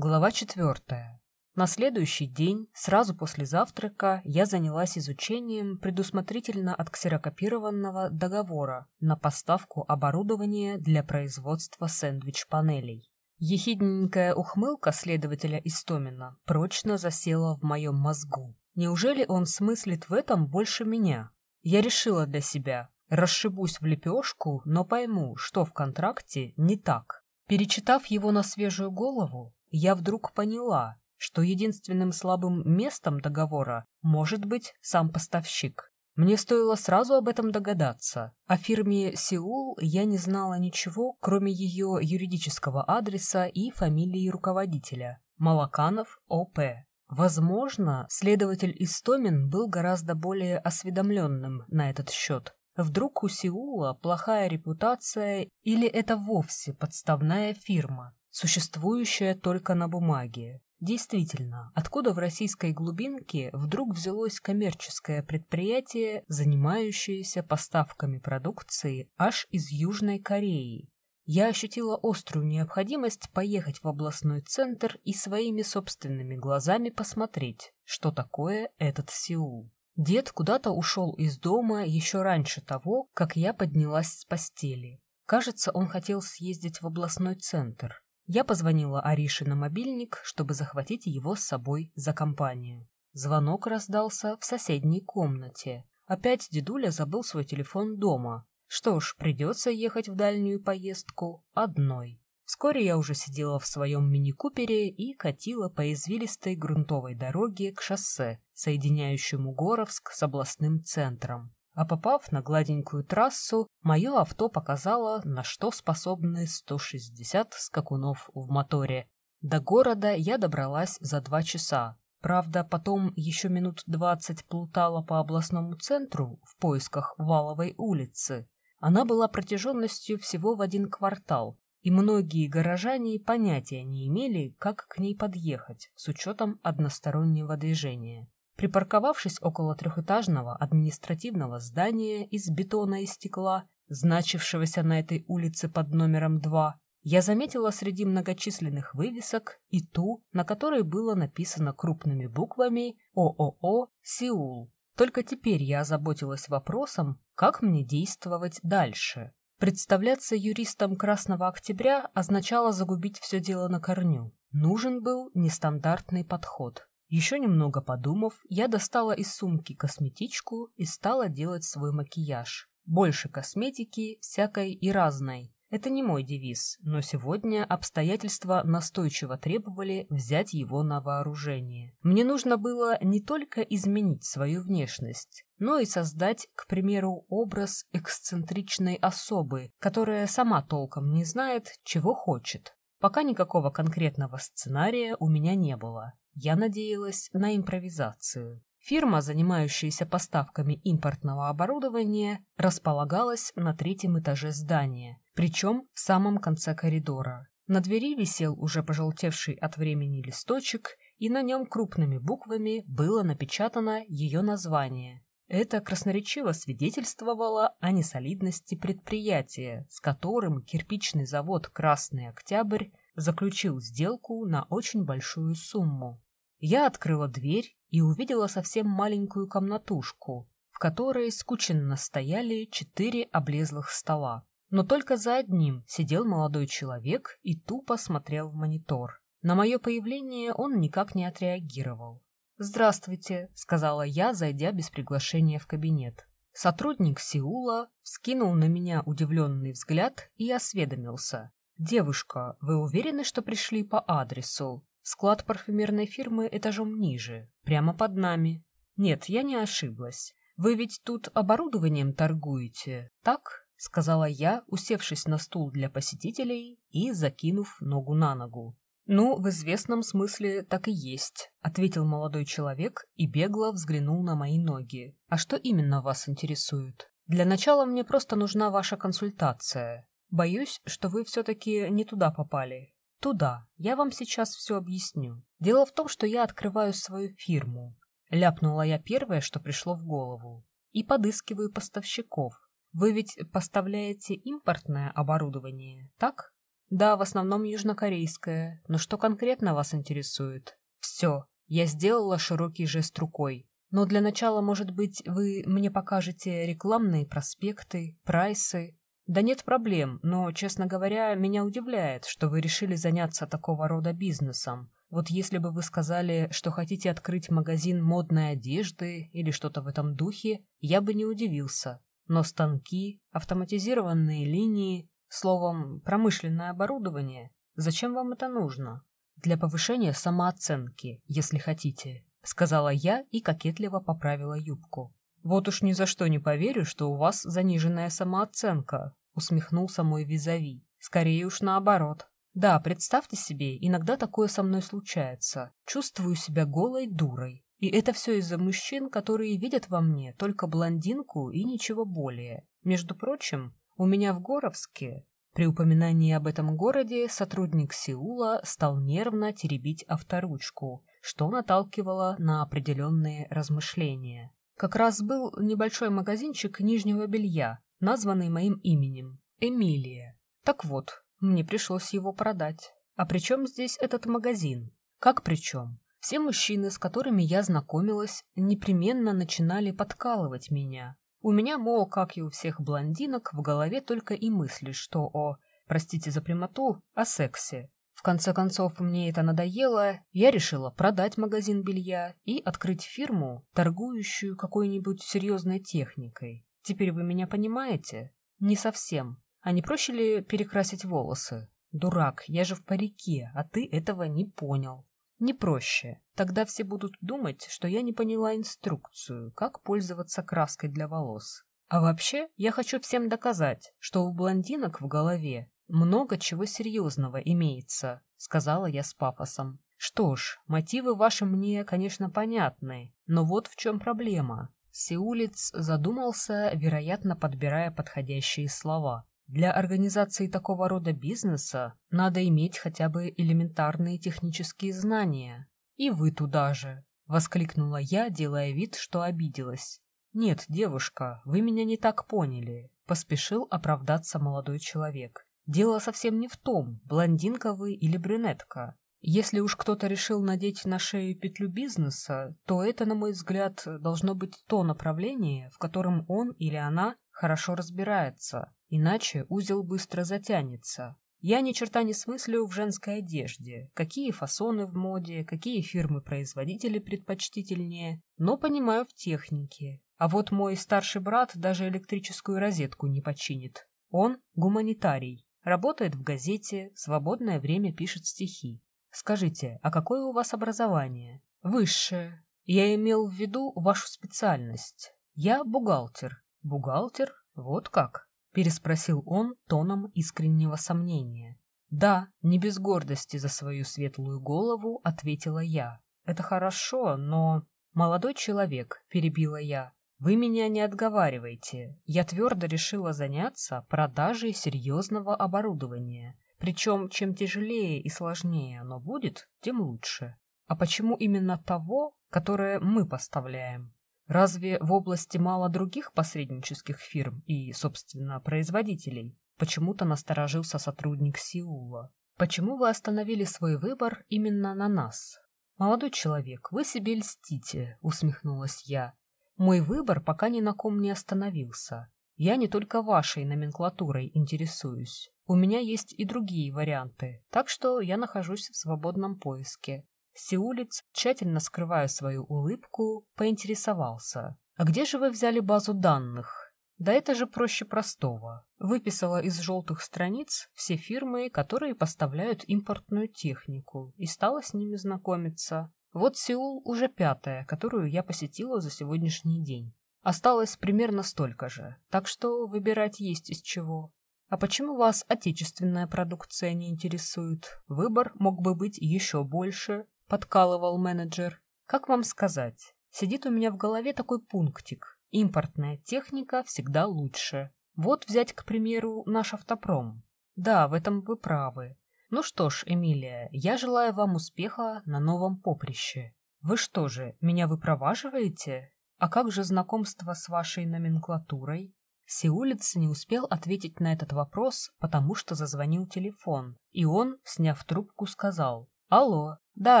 Глава четвертая. На следующий день, сразу после завтрака, я занялась изучением предусмотрительно отксерокопированного договора на поставку оборудования для производства сэндвич-панелей. Ехидненькая ухмылка следователя Истомина прочно засела в моем мозгу. Неужели он смыслит в этом больше меня? Я решила для себя, расшибусь в лепешку, но пойму, что в контракте не так. Перечитав его на свежую голову, я вдруг поняла, что единственным слабым местом договора может быть сам поставщик. Мне стоило сразу об этом догадаться. О фирме «Сеул» я не знала ничего, кроме ее юридического адреса и фамилии руководителя – Малаканов О.П. Возможно, следователь Истомин был гораздо более осведомленным на этот счет. Вдруг у Сеула плохая репутация или это вовсе подставная фирма, существующая только на бумаге. Действительно, откуда в российской глубинке вдруг взялось коммерческое предприятие, занимающееся поставками продукции аж из Южной Кореи? Я ощутила острую необходимость поехать в областной центр и своими собственными глазами посмотреть, что такое этот Сеул. Дед куда-то ушел из дома еще раньше того, как я поднялась с постели. Кажется, он хотел съездить в областной центр. Я позвонила Арише на мобильник, чтобы захватить его с собой за компанию. Звонок раздался в соседней комнате. Опять дедуля забыл свой телефон дома. Что ж, придется ехать в дальнюю поездку одной. Вскоре я уже сидела в своем мини-купере и катила по извилистой грунтовой дороге к шоссе, соединяющему Горовск с областным центром а попав на гладенькую трассу, мое авто показало, на что способны 160 скакунов в моторе. До города я добралась за два часа. Правда, потом еще минут двадцать плутала по областному центру в поисках Валовой улицы. Она была протяженностью всего в один квартал, и многие горожане понятия не имели, как к ней подъехать с учетом одностороннего движения. Припарковавшись около трехэтажного административного здания из бетона и стекла, значившегося на этой улице под номером 2, я заметила среди многочисленных вывесок и ту, на которой было написано крупными буквами ООО «Сеул». Только теперь я озаботилась вопросом, как мне действовать дальше. Представляться юристом Красного Октября означало загубить все дело на корню. Нужен был нестандартный подход. Еще немного подумав, я достала из сумки косметичку и стала делать свой макияж. Больше косметики, всякой и разной. Это не мой девиз, но сегодня обстоятельства настойчиво требовали взять его на вооружение. Мне нужно было не только изменить свою внешность, но и создать, к примеру, образ эксцентричной особы, которая сама толком не знает, чего хочет. Пока никакого конкретного сценария у меня не было. Я надеялась на импровизацию. Фирма, занимающаяся поставками импортного оборудования, располагалась на третьем этаже здания, причем в самом конце коридора. На двери висел уже пожелтевший от времени листочек, и на нем крупными буквами было напечатано ее название. Это красноречиво свидетельствовало о несолидности предприятия, с которым кирпичный завод «Красный Октябрь» заключил сделку на очень большую сумму. Я открыла дверь и увидела совсем маленькую комнатушку, в которой скученно стояли четыре облезлых стола. Но только за одним сидел молодой человек и тупо смотрел в монитор. На мое появление он никак не отреагировал. «Здравствуйте», — сказала я, зайдя без приглашения в кабинет. Сотрудник Сеула вскинул на меня удивленный взгляд и осведомился. «Девушка, вы уверены, что пришли по адресу? Склад парфюмерной фирмы этажом ниже, прямо под нами. Нет, я не ошиблась. Вы ведь тут оборудованием торгуете, так? Сказала я, усевшись на стул для посетителей и закинув ногу на ногу. «Ну, в известном смысле так и есть», — ответил молодой человек и бегло взглянул на мои ноги. «А что именно вас интересует? Для начала мне просто нужна ваша консультация. Боюсь, что вы все-таки не туда попали. Туда. Я вам сейчас все объясню. Дело в том, что я открываю свою фирму. Ляпнула я первое, что пришло в голову. И подыскиваю поставщиков. Вы ведь поставляете импортное оборудование, так? Да, в основном южнокорейское. Но что конкретно вас интересует? Все. Я сделала широкий жест рукой. Но для начала, может быть, вы мне покажете рекламные проспекты, прайсы? Да нет проблем, но, честно говоря, меня удивляет, что вы решили заняться такого рода бизнесом. Вот если бы вы сказали, что хотите открыть магазин модной одежды или что-то в этом духе, я бы не удивился. Но станки, автоматизированные линии, словом, промышленное оборудование, зачем вам это нужно? Для повышения самооценки, если хотите, сказала я и кокетливо поправила юбку. Вот уж ни за что не поверю, что у вас заниженная самооценка, усмехнулся мой визави. Скорее уж наоборот. Да, представьте себе, иногда такое со мной случается. Чувствую себя голой дурой. И это все из-за мужчин, которые видят во мне только блондинку и ничего более. Между прочим, у меня в Горовске при упоминании об этом городе сотрудник Сеула стал нервно теребить авторучку, что наталкивало на определенные размышления. Как раз был небольшой магазинчик нижнего белья, названный моим именем – Эмилия. Так вот, мне пришлось его продать. А при чем здесь этот магазин? Как при чем? Все мужчины, с которыми я знакомилась, непременно начинали подкалывать меня. У меня, мол, как и у всех блондинок, в голове только и мысли, что о, простите за прямоту, о сексе. В конце концов, мне это надоело, я решила продать магазин белья и открыть фирму, торгующую какой-нибудь серьезной техникой. Теперь вы меня понимаете? Не совсем. А не проще ли перекрасить волосы? Дурак, я же в парике, а ты этого не понял. Не проще. Тогда все будут думать, что я не поняла инструкцию, как пользоваться краской для волос. А вообще, я хочу всем доказать, что у блондинок в голове много чего серьезного имеется, сказала я с пафосом. Что ж, мотивы ваши мне, конечно, понятны, но вот в чем проблема. Сеулец задумался, вероятно, подбирая подходящие слова. Для организации такого рода бизнеса надо иметь хотя бы элементарные технические знания. И вы туда же, — воскликнула я, делая вид, что обиделась. «Нет, девушка, вы меня не так поняли», — поспешил оправдаться молодой человек. «Дело совсем не в том, блондинка вы или брюнетка. Если уж кто-то решил надеть на шею петлю бизнеса, то это, на мой взгляд, должно быть то направление, в котором он или она хорошо разбирается. Иначе узел быстро затянется. Я ни черта не смыслю в женской одежде, какие фасоны в моде, какие фирмы-производители предпочтительнее, но понимаю в технике. А вот мой старший брат даже электрическую розетку не починит. Он гуманитарий, работает в газете, свободное время пишет стихи. Скажите, а какое у вас образование? Высшее. Я имел в виду вашу специальность. Я бухгалтер. Бухгалтер? Вот как переспросил он тоном искреннего сомнения. «Да, не без гордости за свою светлую голову», — ответила я. «Это хорошо, но...» «Молодой человек», — перебила я, — «вы меня не отговаривайте. Я твердо решила заняться продажей серьезного оборудования. Причем, чем тяжелее и сложнее оно будет, тем лучше. А почему именно того, которое мы поставляем? Разве в области мало других посреднических фирм и, собственно, производителей? Почему-то насторожился сотрудник Сеула. Почему вы остановили свой выбор именно на нас? Молодой человек, вы себе льстите, усмехнулась я. Мой выбор пока ни на ком не остановился. Я не только вашей номенклатурой интересуюсь. У меня есть и другие варианты, так что я нахожусь в свободном поиске. Сеулец, тщательно скрывая свою улыбку, поинтересовался. «А где же вы взяли базу данных?» «Да это же проще простого. Выписала из желтых страниц все фирмы, которые поставляют импортную технику, и стала с ними знакомиться. Вот Сеул уже пятая, которую я посетила за сегодняшний день. Осталось примерно столько же, так что выбирать есть из чего. А почему вас отечественная продукция не интересует? Выбор мог бы быть еще больше, подкалывал менеджер. Как вам сказать? Сидит у меня в голове такой пунктик. Импортная техника всегда лучше. Вот взять, к примеру, наш автопром. Да, в этом вы правы. Ну что ж, Эмилия, я желаю вам успеха на новом поприще. Вы что же, меня выпроваживаете? А как же знакомство с вашей номенклатурой? Сеулец не успел ответить на этот вопрос, потому что зазвонил телефон, и он, сняв трубку, сказал «Алло, да,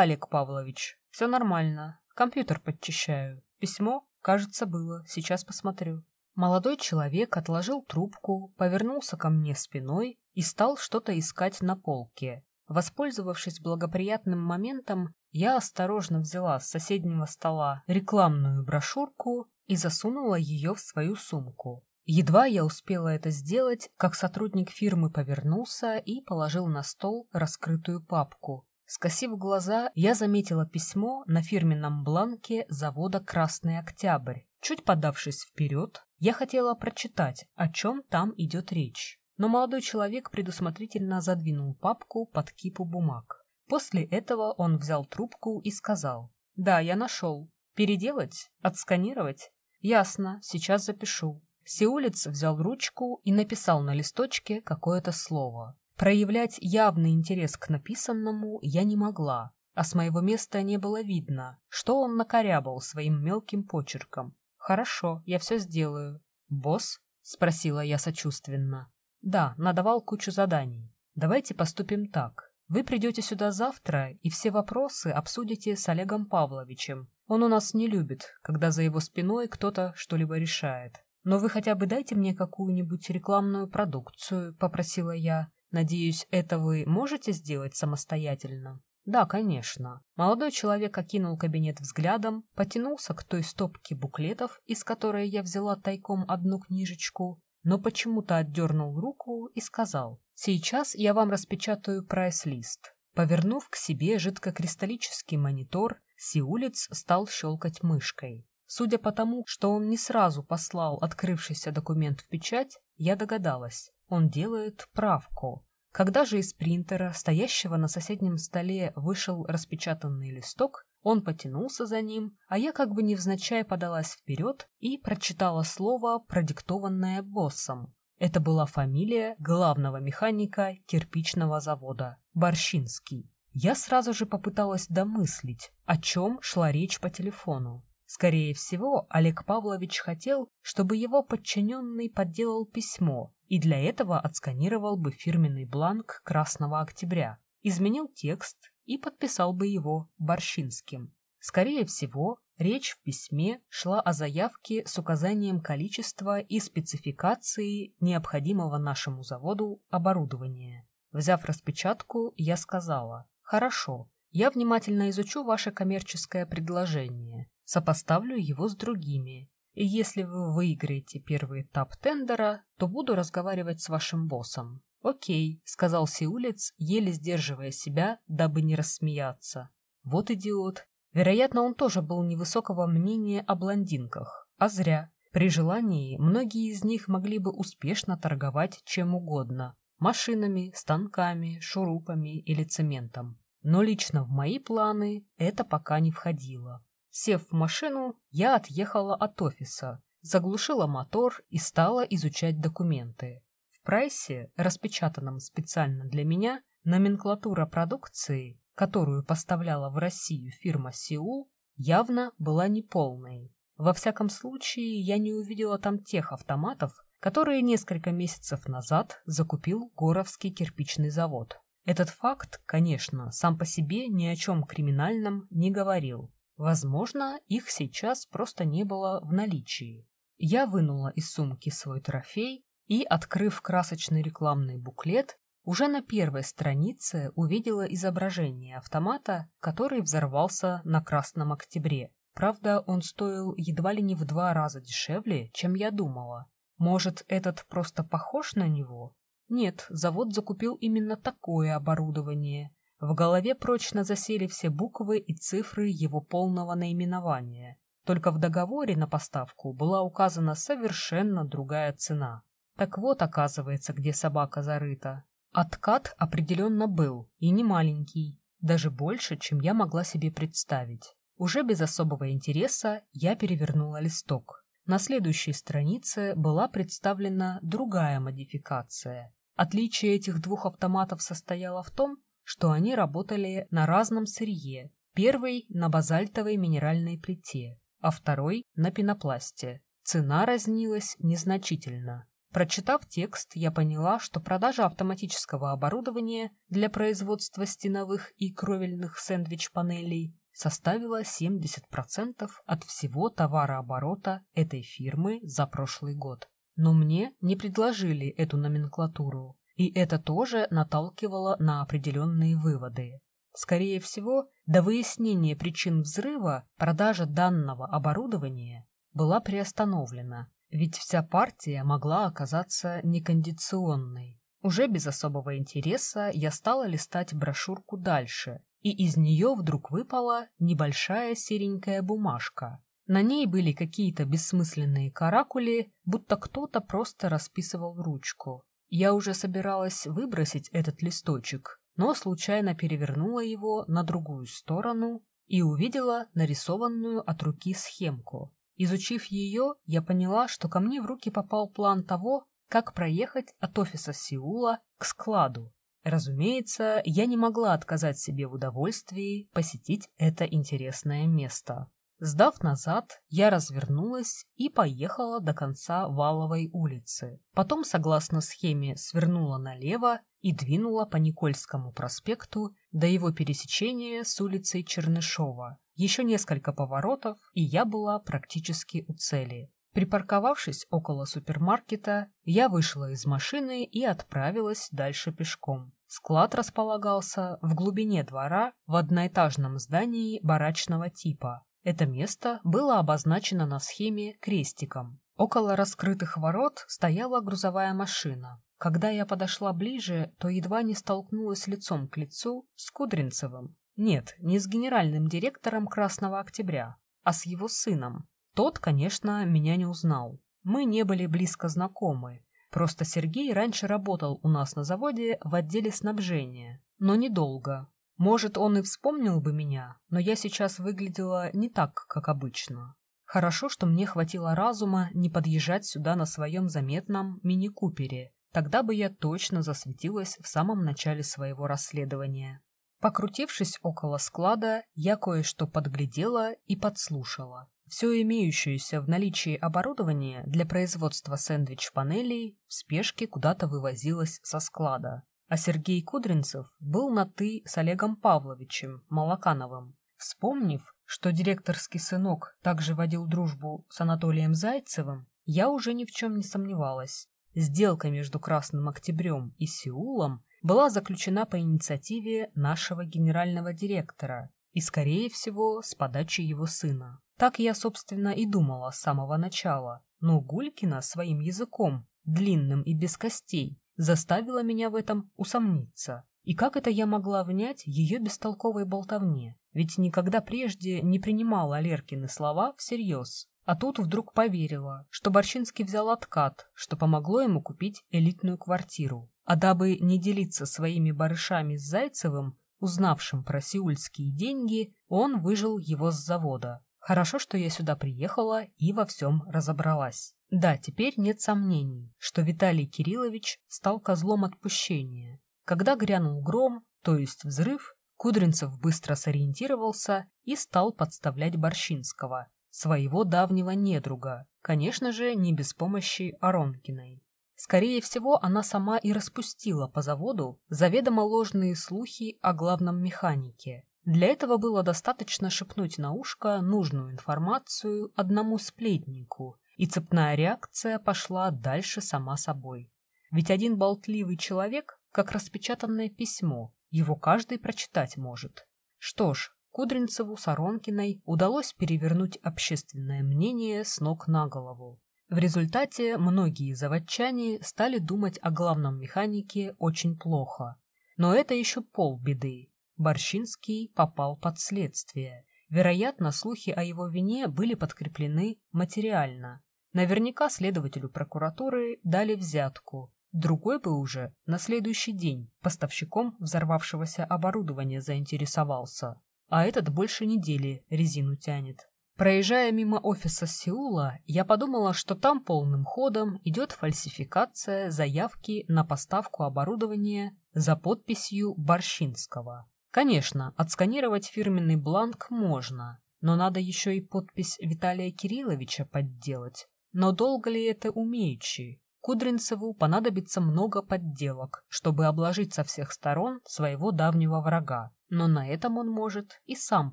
Олег Павлович, все нормально, компьютер подчищаю, письмо, кажется, было, сейчас посмотрю». Молодой человек отложил трубку, повернулся ко мне спиной и стал что-то искать на полке. Воспользовавшись благоприятным моментом, я осторожно взяла с соседнего стола рекламную брошюрку и засунула ее в свою сумку. Едва я успела это сделать, как сотрудник фирмы повернулся и положил на стол раскрытую папку. Скосив глаза, я заметила письмо на фирменном бланке завода «Красный Октябрь». Чуть подавшись вперед, я хотела прочитать, о чем там идет речь. Но молодой человек предусмотрительно задвинул папку под кипу бумаг. После этого он взял трубку и сказал. «Да, я нашел. Переделать? Отсканировать? Ясно, сейчас запишу. Сеулец взял ручку и написал на листочке какое-то слово. Проявлять явный интерес к написанному я не могла, а с моего места не было видно, что он накорябал своим мелким почерком. «Хорошо, я все сделаю». «Босс?» — спросила я сочувственно. «Да, надавал кучу заданий. Давайте поступим так. Вы придете сюда завтра и все вопросы обсудите с Олегом Павловичем. Он у нас не любит, когда за его спиной кто-то что-либо решает. «Но вы хотя бы дайте мне какую-нибудь рекламную продукцию», — попросила я. «Надеюсь, это вы можете сделать самостоятельно?» «Да, конечно». Молодой человек окинул кабинет взглядом, потянулся к той стопке буклетов, из которой я взяла тайком одну книжечку, но почему-то отдернул руку и сказал, «Сейчас я вам распечатаю прайс-лист». Повернув к себе жидкокристаллический монитор, Сиулец стал щелкать мышкой. Судя по тому, что он не сразу послал открывшийся документ в печать, я догадалась, он делает правку. Когда же из принтера, стоящего на соседнем столе, вышел распечатанный листок, он потянулся за ним, а я как бы невзначай подалась вперед и прочитала слово, продиктованное боссом. Это была фамилия главного механика кирпичного завода – Борщинский. Я сразу же попыталась домыслить, о чем шла речь по телефону. Скорее всего, Олег Павлович хотел, чтобы его подчиненный подделал письмо и для этого отсканировал бы фирменный бланк Красного Октября, изменил текст и подписал бы его Борщинским. Скорее всего, речь в письме шла о заявке с указанием количества и спецификации необходимого нашему заводу оборудования. Взяв распечатку, я сказала «Хорошо, я внимательно изучу ваше коммерческое предложение сопоставлю его с другими. И если вы выиграете первый этап тендера, то буду разговаривать с вашим боссом. «Окей», — сказал Сеулец, еле сдерживая себя, дабы не рассмеяться. Вот идиот. Вероятно, он тоже был невысокого мнения о блондинках. А зря. При желании многие из них могли бы успешно торговать чем угодно. Машинами, станками, шурупами или цементом. Но лично в мои планы это пока не входило. Сев в машину, я отъехала от офиса, заглушила мотор и стала изучать документы. В прайсе, распечатанном специально для меня, номенклатура продукции, которую поставляла в Россию фирма «Сеул», явно была неполной. Во всяком случае, я не увидела там тех автоматов, которые несколько месяцев назад закупил Горовский кирпичный завод. Этот факт, конечно, сам по себе ни о чем криминальном не говорил. Возможно, их сейчас просто не было в наличии. Я вынула из сумки свой трофей и, открыв красочный рекламный буклет, уже на первой странице увидела изображение автомата, который взорвался на Красном Октябре. Правда, он стоил едва ли не в два раза дешевле, чем я думала. Может, этот просто похож на него? Нет, завод закупил именно такое оборудование, в голове прочно засели все буквы и цифры его полного наименования. Только в договоре на поставку была указана совершенно другая цена. Так вот, оказывается, где собака зарыта. Откат определенно был, и не маленький, даже больше, чем я могла себе представить. Уже без особого интереса я перевернула листок. На следующей странице была представлена другая модификация. Отличие этих двух автоматов состояло в том, что они работали на разном сырье. Первый — на базальтовой минеральной плите, а второй — на пенопласте. Цена разнилась незначительно. Прочитав текст, я поняла, что продажа автоматического оборудования для производства стеновых и кровельных сэндвич-панелей составила 70% от всего товарооборота этой фирмы за прошлый год. Но мне не предложили эту номенклатуру, и это тоже наталкивало на определенные выводы. Скорее всего, до выяснения причин взрыва продажа данного оборудования была приостановлена, ведь вся партия могла оказаться некондиционной. Уже без особого интереса я стала листать брошюрку дальше, и из нее вдруг выпала небольшая серенькая бумажка. На ней были какие-то бессмысленные каракули, будто кто-то просто расписывал ручку. Я уже собиралась выбросить этот листочек, но случайно перевернула его на другую сторону и увидела нарисованную от руки схемку. Изучив ее, я поняла, что ко мне в руки попал план того, как проехать от офиса Сеула к складу. Разумеется, я не могла отказать себе в удовольствии посетить это интересное место. Сдав назад, я развернулась и поехала до конца Валовой улицы. Потом, согласно схеме, свернула налево и двинула по Никольскому проспекту до его пересечения с улицей Чернышова. Еще несколько поворотов, и я была практически у цели. Припарковавшись около супермаркета, я вышла из машины и отправилась дальше пешком. Склад располагался в глубине двора в одноэтажном здании барачного типа. Это место было обозначено на схеме крестиком. Около раскрытых ворот стояла грузовая машина. Когда я подошла ближе, то едва не столкнулась лицом к лицу с Кудринцевым. Нет, не с генеральным директором Красного Октября, а с его сыном. Тот, конечно, меня не узнал. Мы не были близко знакомы. Просто Сергей раньше работал у нас на заводе в отделе снабжения. Но недолго. Может, он и вспомнил бы меня, но я сейчас выглядела не так, как обычно. Хорошо, что мне хватило разума не подъезжать сюда на своем заметном мини-купере, Тогда бы я точно засветилась в самом начале своего расследования. Покрутившись около склада, я кое-что подглядела и подслушала. Все имеющееся в наличии оборудование для производства сэндвич-панелей в спешке куда-то вывозилось со склада. А Сергей Кудринцев был на «ты» с Олегом Павловичем Малакановым. Вспомнив, что директорский сынок также водил дружбу с Анатолием Зайцевым, я уже ни в чем не сомневалась. Сделка между Красным Октябрем и Сеулом была заключена по инициативе нашего генерального директора и, скорее всего, с подачи его сына. Так я, собственно, и думала с самого начала, но Гулькина своим языком, длинным и без костей, заставила меня в этом усомниться. И как это я могла внять ее бестолковой болтовне? Ведь никогда прежде не принимала Леркины слова всерьез. А тут вдруг поверила, что Борщинский взял откат, что помогло ему купить элитную квартиру. А дабы не делиться своими барышами с Зайцевым, узнавшим про сеульские деньги, он выжил его с завода. Хорошо, что я сюда приехала и во всем разобралась. Да, теперь нет сомнений, что Виталий Кириллович стал козлом отпущения. Когда грянул гром, то есть взрыв, Кудринцев быстро сориентировался и стал подставлять Борщинского, своего давнего недруга, конечно же, не без помощи Аронкиной. Скорее всего, она сама и распустила по заводу заведомо ложные слухи о главном механике. Для этого было достаточно шепнуть на ушко нужную информацию одному сплетнику, и цепная реакция пошла дальше сама собой. Ведь один болтливый человек, как распечатанное письмо, его каждый прочитать может. Что ж, Кудринцеву с Аронкиной удалось перевернуть общественное мнение с ног на голову. В результате многие заводчане стали думать о главном механике очень плохо. Но это еще полбеды. Борщинский попал под следствие. Вероятно, слухи о его вине были подкреплены материально. Наверняка следователю прокуратуры дали взятку. Другой бы уже на следующий день поставщиком взорвавшегося оборудования заинтересовался а этот больше недели резину тянет. Проезжая мимо офиса Сеула, я подумала, что там полным ходом идет фальсификация заявки на поставку оборудования за подписью Борщинского. Конечно, отсканировать фирменный бланк можно, но надо еще и подпись Виталия Кирилловича подделать. Но долго ли это умеючи? Кудринцеву понадобится много подделок, чтобы обложить со всех сторон своего давнего врага, но на этом он может и сам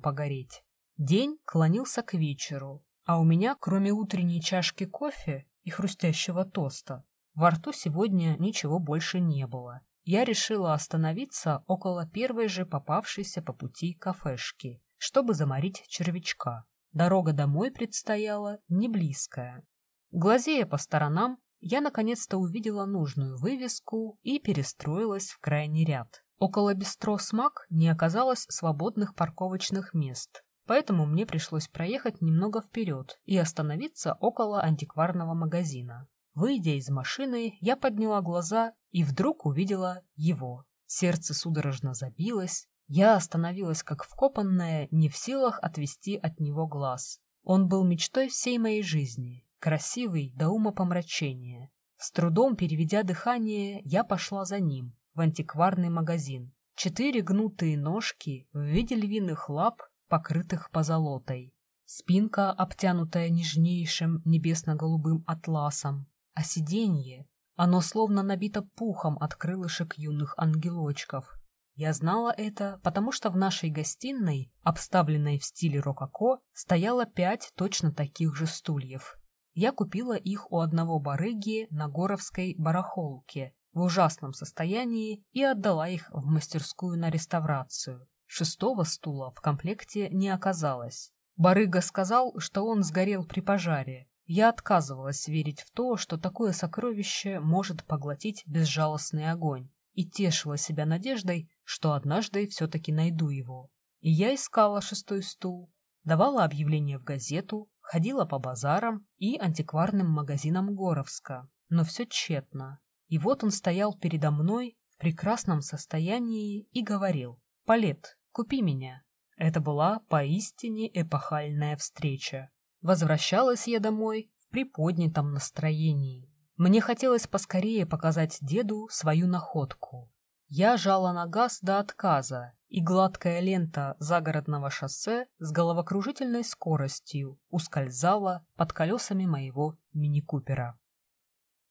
погореть. День клонился к вечеру, а у меня, кроме утренней чашки кофе и хрустящего тоста, во рту сегодня ничего больше не было. Я решила остановиться около первой же попавшейся по пути кафешки, чтобы заморить червячка. Дорога домой предстояла не близкая. Глазея по сторонам, я наконец-то увидела нужную вывеску и перестроилась в крайний ряд. Около бистро «Смак» не оказалось свободных парковочных мест, поэтому мне пришлось проехать немного вперед и остановиться около антикварного магазина. Выйдя из машины, я подняла глаза и вдруг увидела его. Сердце судорожно забилось, я остановилась как вкопанная, не в силах отвести от него глаз. Он был мечтой всей моей жизни, красивый до ума помрачения. С трудом переведя дыхание, я пошла за ним, в антикварный магазин. Четыре гнутые ножки в виде львиных лап, покрытых позолотой. Спинка, обтянутая нежнейшим небесно-голубым атласом. А сиденье, оно словно набито пухом от крылышек юных ангелочков. Я знала это, потому что в нашей гостиной, обставленной в стиле рококо, стояло пять точно таких же стульев. Я купила их у одного барыги на Горовской барахолке в ужасном состоянии и отдала их в мастерскую на реставрацию. Шестого стула в комплекте не оказалось. Барыга сказал, что он сгорел при пожаре. Я отказывалась верить в то, что такое сокровище может поглотить безжалостный огонь и тешила себя надеждой, что однажды все-таки найду его. И я искала шестой стул, давала объявление в газету, ходила по базарам и антикварным магазинам Горовска, но все тщетно. И вот он стоял передо мной в прекрасном состоянии и говорил «Палет, купи меня». Это была поистине эпохальная встреча. Возвращалась я домой в приподнятом настроении. Мне хотелось поскорее показать деду свою находку. Я жала на газ до отказа, и гладкая лента загородного шоссе с головокружительной скоростью ускользала под колесами моего мини-купера.